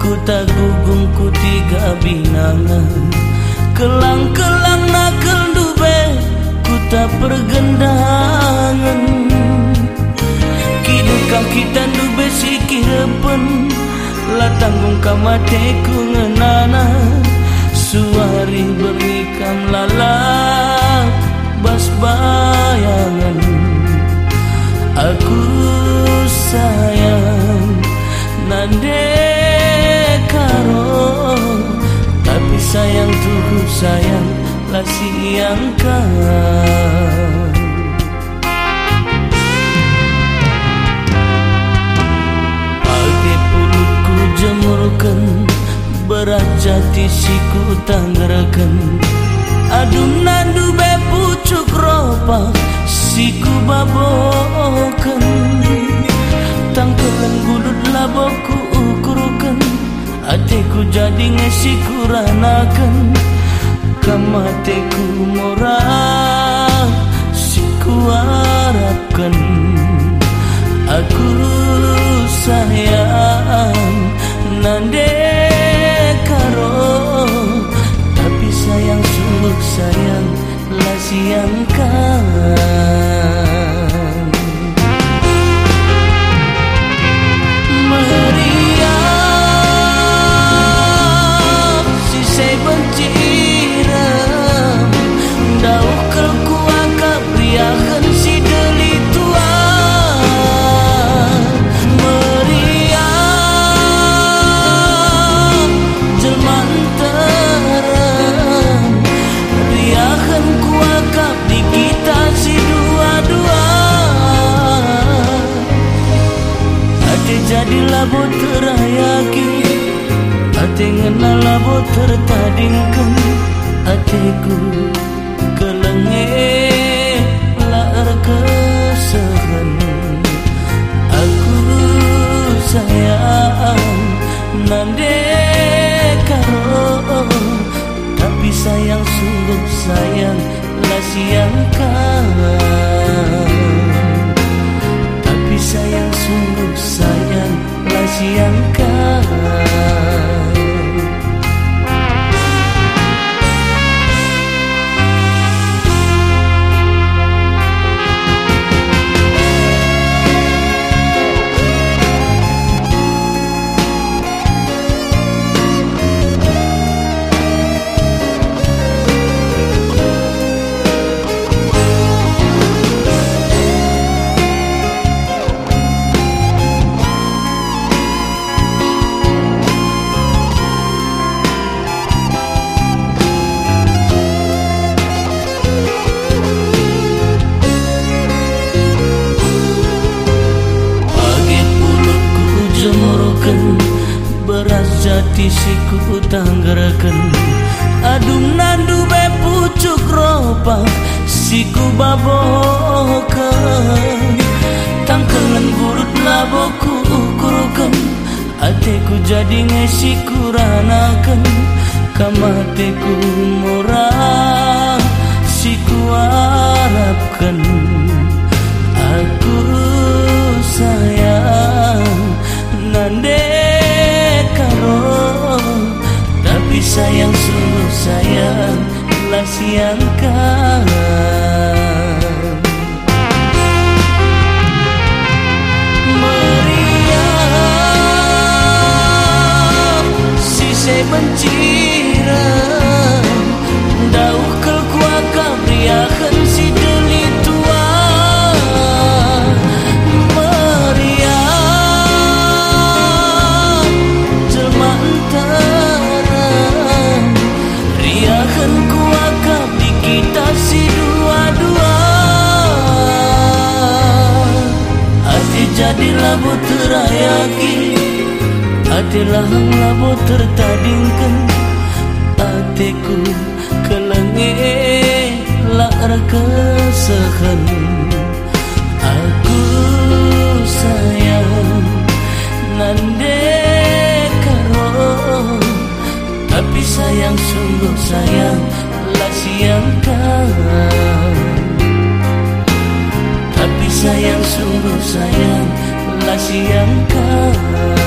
Ku tak gugung ku tiga binangan. Kelang-kelang nakel dube Kuta pergendangan. Kini kam kita dube sikir repen Latanggung kamate ku ngenana. Suari bernikam lalak Bas bayangan. Aku sayang Nandek sayang tuh sayang Lah siang kan jemurkan berat jati siku tanggerakan adum nandu be pucuk ropa siku babokan tangkelan gulut laboku atiku jadi ngesiku ranakan kamateku murah siku harapkan aku sayang nande karo tapi sayang sungguh sayang lah siang kan tertadingkan Atiku jati siku tanggerakan Adum nandu be pucuk ropa Siku babokan. Tangkengan burut laboku ukurukan Atiku jadi ngesiku ranakan Kamateku murah Siku harapkan. Aku sayang Nande karo Sayang sungguh sayang Lah siang kan Hati lahang labu tertadingkan Hatiku kelenge lar kesehan. Aku sayang nande karo Tapi sayang sungguh sayang lah Tapi sayang sungguh sayang lah